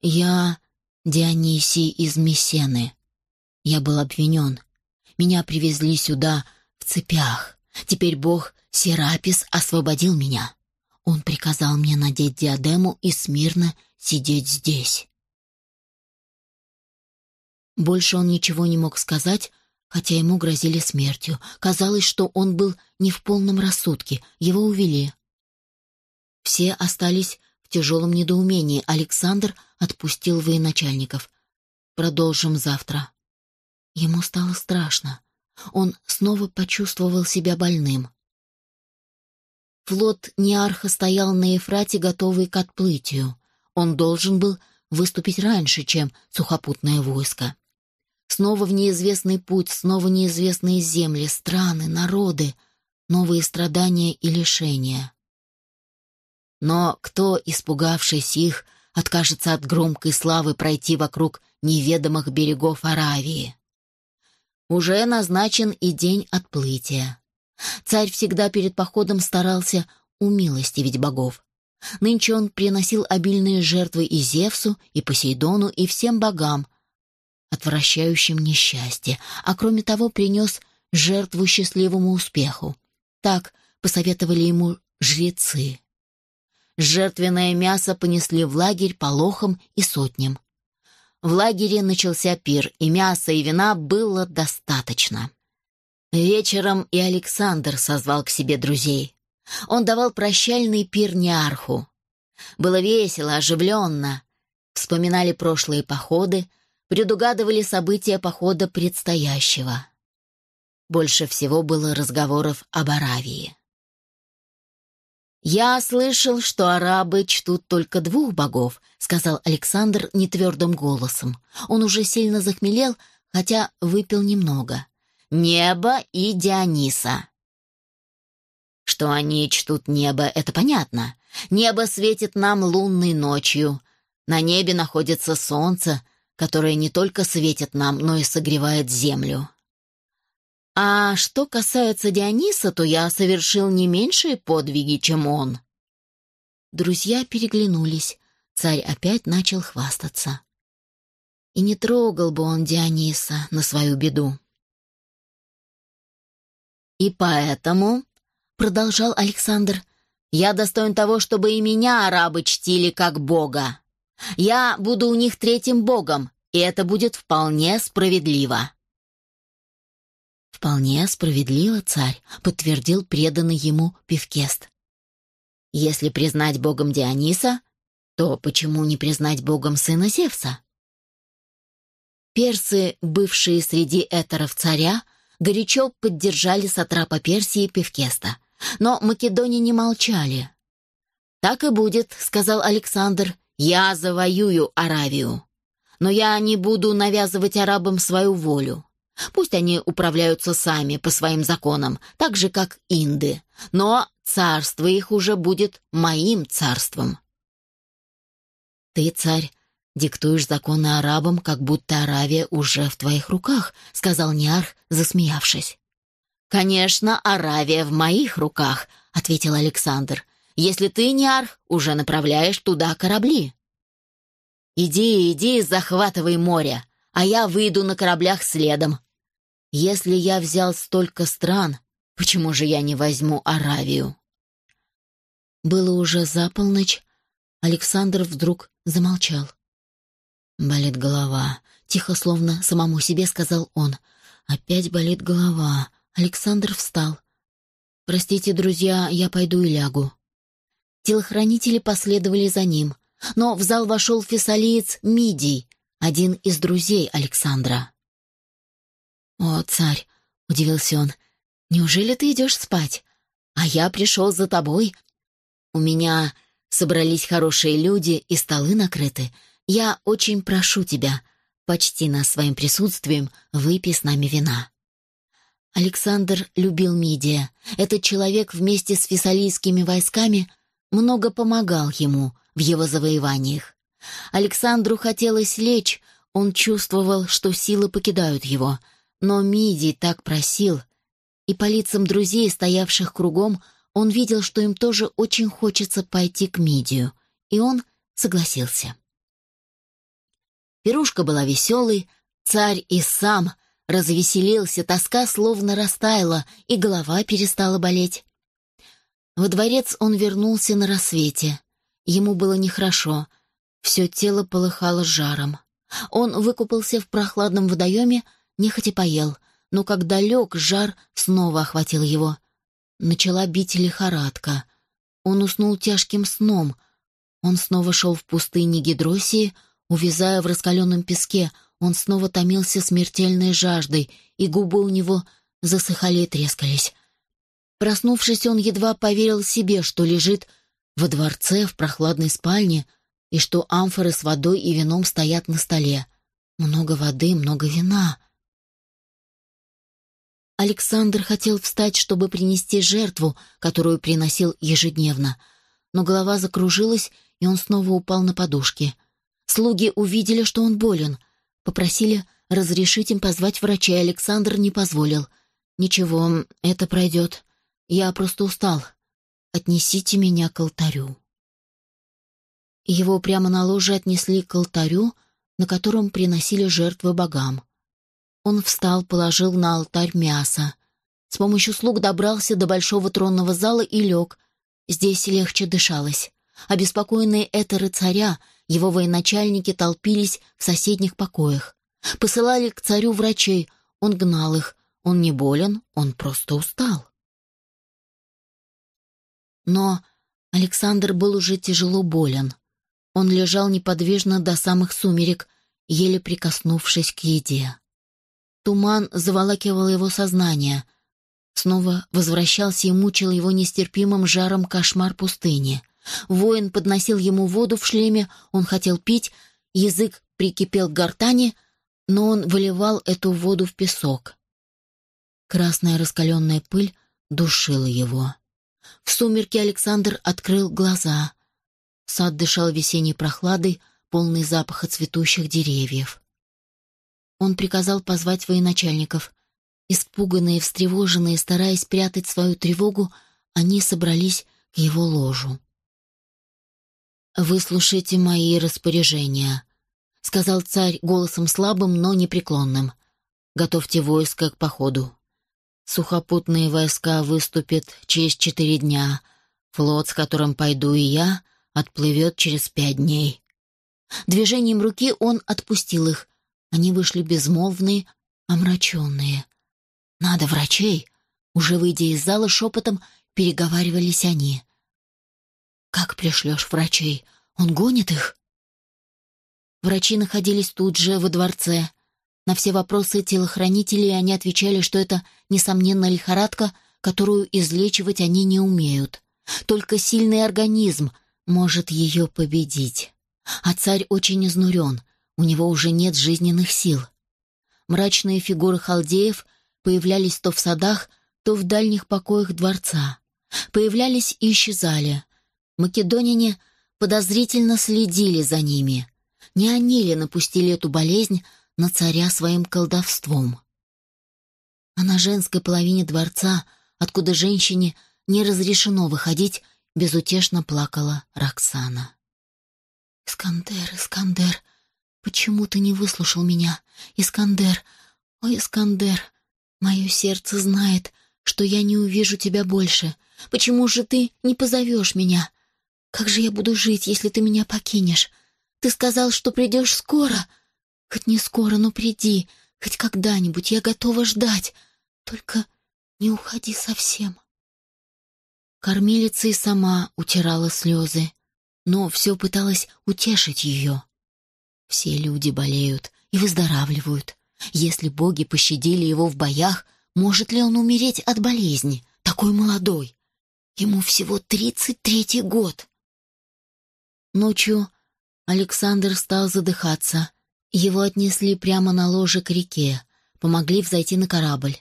«Я Дионисий из Мессены. Я был обвинен. Меня привезли сюда в цепях. Теперь Бог Серапис освободил меня. Он приказал мне надеть диадему и смирно сидеть здесь». Больше он ничего не мог сказать, хотя ему грозили смертью. Казалось, что он был не в полном рассудке, его увели. Все остались в тяжелом недоумении. Александр отпустил военачальников. «Продолжим завтра». Ему стало страшно. Он снова почувствовал себя больным. Флот Неарха стоял на Ефрате, готовый к отплытию. Он должен был выступить раньше, чем сухопутное войско. Снова в неизвестный путь, снова неизвестные земли, страны, народы, новые страдания и лишения. Но кто, испугавшись их, откажется от громкой славы пройти вокруг неведомых берегов Аравии? Уже назначен и день отплытия. Царь всегда перед походом старался умилостивить богов. Нынче он приносил обильные жертвы и Зевсу, и Посейдону, и всем богам, отвращающим несчастье, а кроме того принес жертву счастливому успеху. Так посоветовали ему жрецы. Жертвенное мясо понесли в лагерь по лохам и сотням. В лагере начался пир, и мяса и вина было достаточно. Вечером и Александр созвал к себе друзей. Он давал прощальный пир Неарху. Было весело, оживленно. Вспоминали прошлые походы, предугадывали события похода предстоящего. Больше всего было разговоров об Аравии. «Я слышал, что арабы чтут только двух богов», — сказал Александр нетвердым голосом. Он уже сильно захмелел, хотя выпил немного. «Небо и Диониса». Что они чтут небо, это понятно. Небо светит нам лунной ночью. На небе находится солнце, которая не только светит нам, но и согревает землю. А что касается Диониса, то я совершил не меньшие подвиги, чем он. Друзья переглянулись. Царь опять начал хвастаться. И не трогал бы он Диониса на свою беду. «И поэтому», — продолжал Александр, — «я достоин того, чтобы и меня арабы чтили как бога. Я буду у них третьим богом, и это будет вполне справедливо». «Вполне справедливо, царь», — подтвердил преданный ему Певкест. «Если признать богом Диониса, то почему не признать богом сына Зевса?» Персы, бывшие среди этеров царя, горячо поддержали сатрапа Персии Певкеста, но македоне не молчали. «Так и будет», — сказал Александр, я завоюю Аравию. Но я не буду навязывать арабам свою волю. Пусть они управляются сами по своим законам, так же, как инды. Но царство их уже будет моим царством. Ты, царь, диктуешь законы арабам, как будто Аравия уже в твоих руках, сказал Ниарх, засмеявшись. «Конечно, Аравия в моих руках», — ответил Александр. «Если ты, не арх, уже направляешь туда корабли». «Иди, иди, захватывай море, а я выйду на кораблях следом. Если я взял столько стран, почему же я не возьму Аравию?» Было уже за полночь, Александр вдруг замолчал. «Болит голова», — тихо, словно самому себе сказал он. «Опять болит голова. Александр встал. «Простите, друзья, я пойду и лягу». Телохранители последовали за ним, но в зал вошел фессалиец Мидий, один из друзей Александра. «О, царь!» — удивился он. «Неужели ты идешь спать? А я пришел за тобой. У меня собрались хорошие люди и столы накрыты. Я очень прошу тебя, почти нас своим присутствием, выпей с нами вина». Александр любил Мидия. Этот человек вместе с фессалийскими войсками много помогал ему в его завоеваниях. Александру хотелось лечь, он чувствовал, что силы покидают его, но Мидий так просил, и по лицам друзей, стоявших кругом, он видел, что им тоже очень хочется пойти к Мидию, и он согласился. Пирушка была веселой, царь и сам — Развеселился, тоска словно растаяла, и голова перестала болеть. Во дворец он вернулся на рассвете. Ему было нехорошо, все тело полыхало жаром. Он выкупался в прохладном водоеме, нехотя поел, но когда лег, жар снова охватил его. Начала бить лихорадка. Он уснул тяжким сном. Он снова шел в пустыне Гидросии, увязая в раскаленном песке, он снова томился смертельной жаждой, и губы у него засыхали и трескались. Проснувшись, он едва поверил себе, что лежит во дворце в прохладной спальне и что амфоры с водой и вином стоят на столе. Много воды, много вина. Александр хотел встать, чтобы принести жертву, которую приносил ежедневно, но голова закружилась, и он снова упал на подушки. Слуги увидели, что он болен — Попросили разрешить им позвать врача, и Александр не позволил. «Ничего, это пройдет. Я просто устал. Отнесите меня к алтарю». Его прямо на ложе отнесли к алтарю, на котором приносили жертвы богам. Он встал, положил на алтарь мясо. С помощью слуг добрался до большого тронного зала и лег. Здесь легче дышалось. Обеспокоенные этеры царя — его военачальники толпились в соседних покоях. Посылали к царю врачей, он гнал их. Он не болен, он просто устал. Но Александр был уже тяжело болен. Он лежал неподвижно до самых сумерек, еле прикоснувшись к еде. Туман заволакивал его сознание. Снова возвращался и мучил его нестерпимым жаром кошмар пустыни — Воин подносил ему воду в шлеме, он хотел пить, язык прикипел к гортани, но он выливал эту воду в песок. Красная раскаленная пыль душила его. В сумерки Александр открыл глаза. Сад дышал весенней прохладой, полный запаха цветущих деревьев. Он приказал позвать военачальников. Испуганные, встревоженные, стараясь спрятать свою тревогу, они собрались к его ложу. «Выслушайте мои распоряжения», — сказал царь голосом слабым, но непреклонным. «Готовьте войско к походу. Сухопутные войска выступят через четыре дня. Флот, с которым пойду и я, отплывет через пять дней». Движением руки он отпустил их. Они вышли безмолвные, омраченные. «Надо врачей!» Уже выйдя из зала шепотом, переговаривались они — «Как пришлешь врачей? Он гонит их?» Врачи находились тут же, во дворце. На все вопросы телохранителей они отвечали, что это, несомненно, лихорадка, которую излечивать они не умеют. Только сильный организм может ее победить. А царь очень изнурен, у него уже нет жизненных сил. Мрачные фигуры халдеев появлялись то в садах, то в дальних покоях дворца. Появлялись и исчезали, Македонине подозрительно следили за ними. Не они ли напустили эту болезнь на царя своим колдовством? А на женской половине дворца, откуда женщине не разрешено выходить, безутешно плакала Роксана. «Искандер, Искандер, почему ты не выслушал меня? Искандер, ой, Искандер, мое сердце знает, что я не увижу тебя больше. Почему же ты не позовешь меня? Как же я буду жить, если ты меня покинешь? Ты сказал, что придешь скоро. Хоть не скоро, но приди, хоть когда-нибудь, я готова ждать. Только не уходи совсем». Кормилица и сама утирала слезы, но все пыталась утешить ее. Все люди болеют и выздоравливают. Если боги пощадили его в боях, может ли он умереть от болезни, такой молодой? Ему всего тридцать третий год. Ночью Александр стал задыхаться. Его отнесли прямо на ложе к реке, помогли взойти на корабль.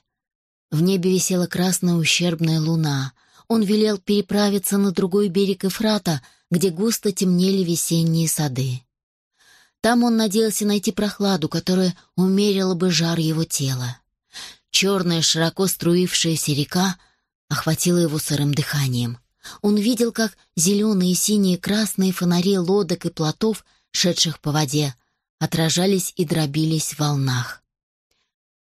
В небе висела красная ущербная луна. Он велел переправиться на другой берег Эфрата, где густо темнели весенние сады. Там он надеялся найти прохладу, которая умерила бы жар его тела. Черная, широко струившаяся река охватила его сырым дыханием. Он видел, как зеленые, синие, красные фонари лодок и плотов, шедших по воде, отражались и дробились в волнах.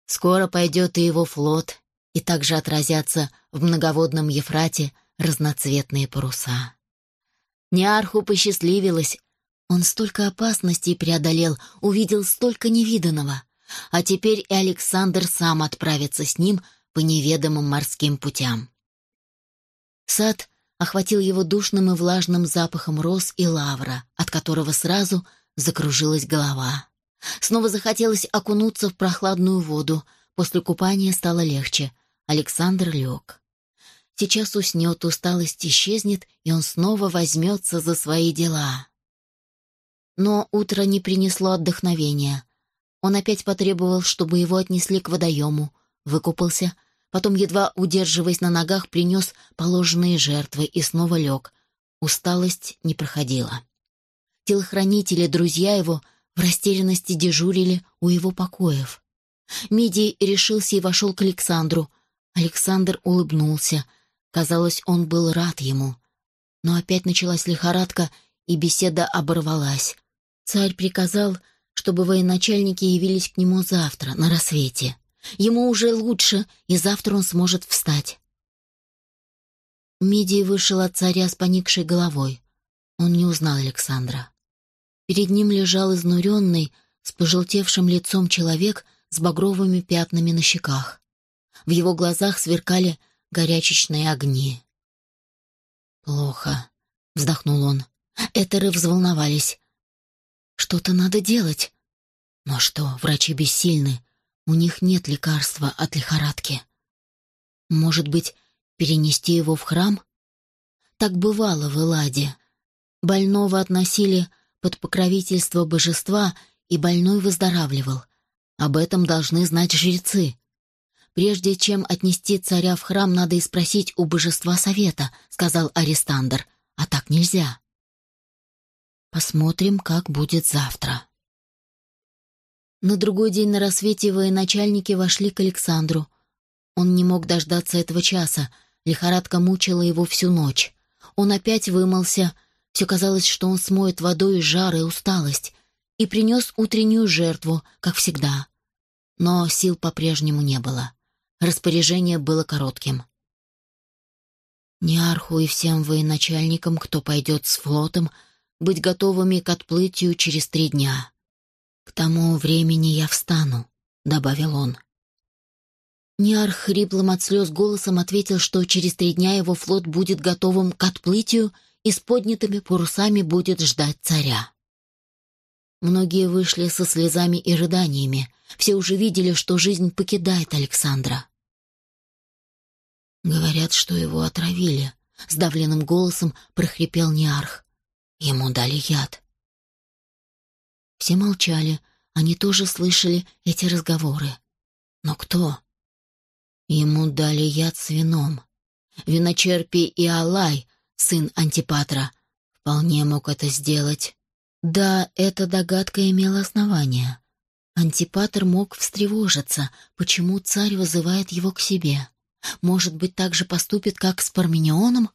Скоро пойдет и его флот, и также отразятся в многоводном Ефрате разноцветные паруса. Неарху посчастливилось. Он столько опасностей преодолел, увидел столько невиданного. А теперь и Александр сам отправится с ним по неведомым морским путям. Сад охватил его душным и влажным запахом роз и лавра, от которого сразу закружилась голова. Снова захотелось окунуться в прохладную воду. После купания стало легче. Александр лег. Сейчас уснет, усталость исчезнет, и он снова возьмется за свои дела. Но утро не принесло отдохновения. Он опять потребовал, чтобы его отнесли к водоему, выкупался, потом, едва удерживаясь на ногах, принес положенные жертвы и снова лег. Усталость не проходила. Телохранители, друзья его, в растерянности дежурили у его покоев. Мидий решился и вошел к Александру. Александр улыбнулся. Казалось, он был рад ему. Но опять началась лихорадка, и беседа оборвалась. Царь приказал, чтобы военачальники явились к нему завтра, на рассвете. Ему уже лучше, и завтра он сможет встать. Мидий вышел от царя с поникшей головой. Он не узнал Александра. Перед ним лежал изнуренный, с пожелтевшим лицом человек с багровыми пятнами на щеках. В его глазах сверкали горячечные огни. «Плохо», — вздохнул он. Этеры взволновались. «Что-то надо делать». «Но что, врачи бессильны. У них нет лекарства от лихорадки. Может быть, перенести его в храм?» Так бывало в Эладе. Больного относили под покровительство божества, и больной выздоравливал. Об этом должны знать жрецы. «Прежде чем отнести царя в храм, надо и спросить у божества совета», — сказал Арестандр. «А так нельзя». «Посмотрим, как будет завтра». На другой день на рассвете военачальники вошли к Александру. Он не мог дождаться этого часа, лихорадка мучила его всю ночь. Он опять вымылся, все казалось, что он смоет водой жар и усталость, и принес утреннюю жертву, как всегда. Но сил по-прежнему не было. Распоряжение было коротким. Неарху и всем военачальникам, кто пойдет с флотом, быть готовыми к отплытию через три дня. «К тому времени я встану», — добавил он. Ниарх хриплым от слез голосом ответил, что через три дня его флот будет готовым к отплытию и с поднятыми парусами будет ждать царя. Многие вышли со слезами и рыданиями, все уже видели, что жизнь покидает Александра. Говорят, что его отравили. Сдавленным голосом прохрипел Неарх. Ему дали яд. Все молчали, они тоже слышали эти разговоры. Но кто? Ему дали яд с вином. Виночерпий и Алай, сын Антипатра, вполне мог это сделать. Да, эта догадка имела основание. Антипатр мог встревожиться, почему царь вызывает его к себе. Может быть, так же поступит, как с Парменионом?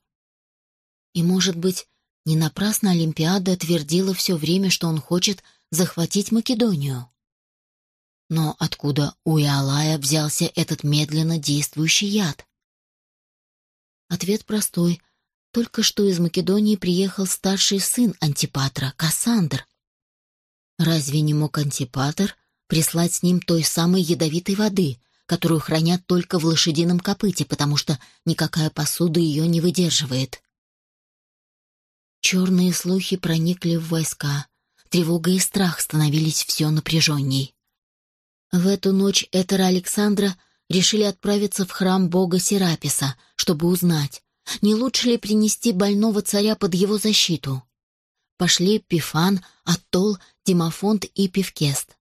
И, может быть, не напрасно Олимпиада твердила все время, что он хочет захватить Македонию. Но откуда у Иолая взялся этот медленно действующий яд? Ответ простой. Только что из Македонии приехал старший сын Антипатра, Кассандр. Разве не мог Антипатр прислать с ним той самой ядовитой воды, которую хранят только в лошадином копыте, потому что никакая посуда ее не выдерживает? Черные слухи проникли в войска. Тревога и страх становились все напряженней. В эту ночь Этера Александра решили отправиться в храм бога Сераписа, чтобы узнать, не лучше ли принести больного царя под его защиту. Пошли Пифан, Аттол, Тимофонт и Певкест.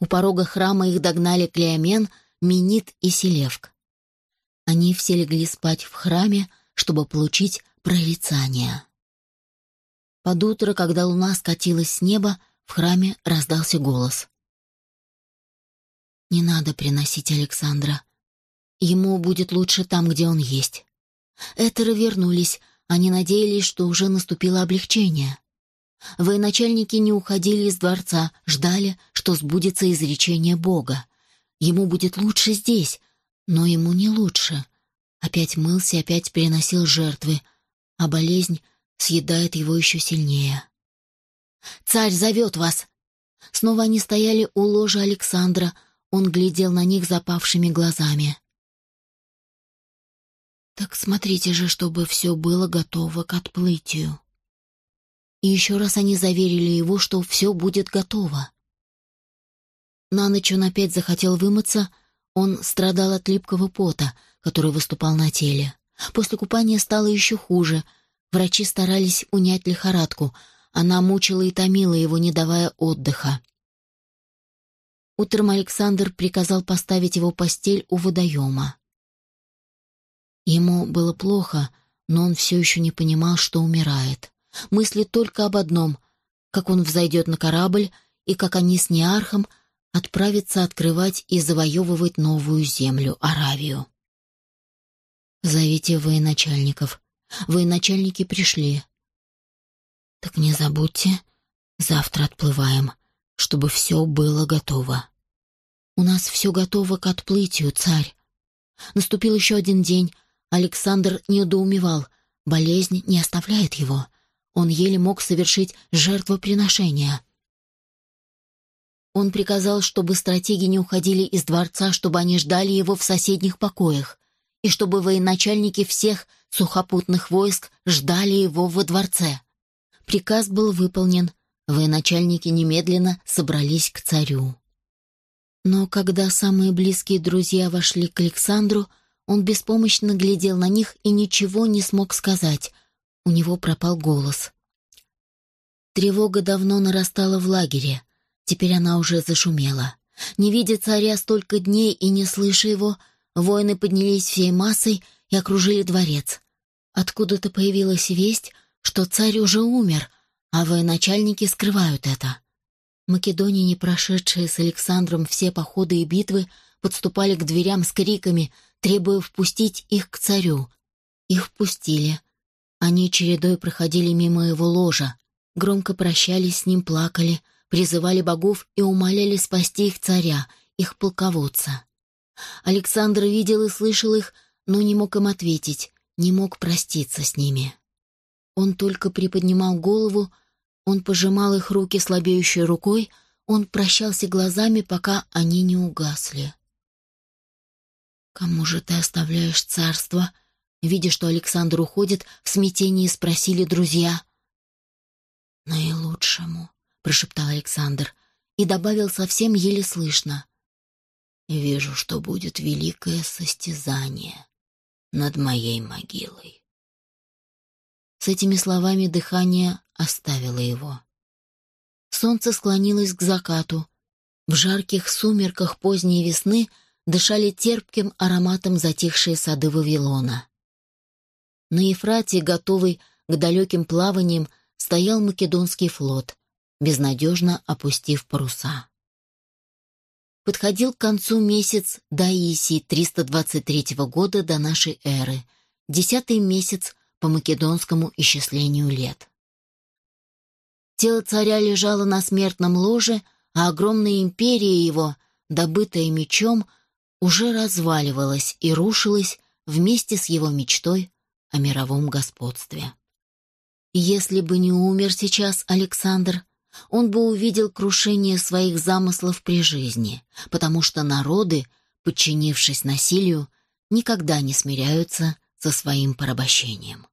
У порога храма их догнали Клеомен, Минит и Селевк. Они все легли спать в храме, чтобы получить прорицание. Под утро, когда луна скатилась с неба, в храме раздался голос. «Не надо приносить Александра. Ему будет лучше там, где он есть». Этеры вернулись, они надеялись, что уже наступило облегчение. Военачальники не уходили из дворца, ждали, что сбудется изречение Бога. Ему будет лучше здесь, но ему не лучше. Опять мылся, опять переносил жертвы, а болезнь съедает его еще сильнее. «Царь зовет вас!» Снова они стояли у ложа Александра, он глядел на них запавшими глазами. «Так смотрите же, чтобы все было готово к отплытию». И еще раз они заверили его, что все будет готово. На ночь он опять захотел вымыться, он страдал от липкого пота, который выступал на теле. После купания стало еще хуже. Врачи старались унять лихорадку. Она мучила и томила его, не давая отдыха. Утром Александр приказал поставить его постель у водоема. Ему было плохо, но он все еще не понимал, что умирает мысли только об одном — как он взойдет на корабль и как они с Неархом отправятся открывать и завоевывать новую землю, Аравию. «Зовите военачальников. Военачальники пришли». «Так не забудьте, завтра отплываем, чтобы все было готово». «У нас все готово к отплытию, царь». Наступил еще один день. Александр недоумевал. Болезнь не оставляет его. Он еле мог совершить жертвоприношение. Он приказал, чтобы стратеги не уходили из дворца, чтобы они ждали его в соседних покоях, и чтобы военачальники всех сухопутных войск ждали его во дворце. Приказ был выполнен, военачальники немедленно собрались к царю. Но когда самые близкие друзья вошли к Александру, он беспомощно глядел на них и ничего не смог сказать, у него пропал голос. Тревога давно нарастала в лагере. Теперь она уже зашумела. Не видя царя столько дней и не слыша его, воины поднялись всей массой и окружили дворец. Откуда-то появилась весть, что царь уже умер, а военачальники скрывают это. Македоне, не прошедшие с Александром все походы и битвы, подступали к дверям с криками, требуя впустить их к царю. Их впустили — они чередой проходили мимо его ложа, громко прощались с ним, плакали, призывали богов и умоляли спасти их царя, их полководца. Александр видел и слышал их, но не мог им ответить, не мог проститься с ними. Он только приподнимал голову, он пожимал их руки слабеющей рукой, он прощался глазами, пока они не угасли. «Кому же ты оставляешь царство?» Видя, что Александр уходит, в смятении спросили друзья. «Наилучшему», — прошептал Александр и добавил совсем еле слышно. «Вижу, что будет великое состязание над моей могилой». С этими словами дыхание оставило его. Солнце склонилось к закату. В жарких сумерках поздней весны дышали терпким ароматом затихшие сады Вавилона. На Ефрате, готовый к далеким плаваниям, стоял македонский флот, безнадежно опустив паруса. Подходил к концу месяц Даисии 323 года до нашей эры, десятый месяц по македонскому исчислению лет. Тело царя лежало на смертном ложе, а огромная империя его, добытая мечом, уже разваливалась и рушилась вместе с его мечтой о мировом господстве. Если бы не умер сейчас Александр, он бы увидел крушение своих замыслов при жизни, потому что народы, подчинившись насилию, никогда не смиряются со своим порабощением.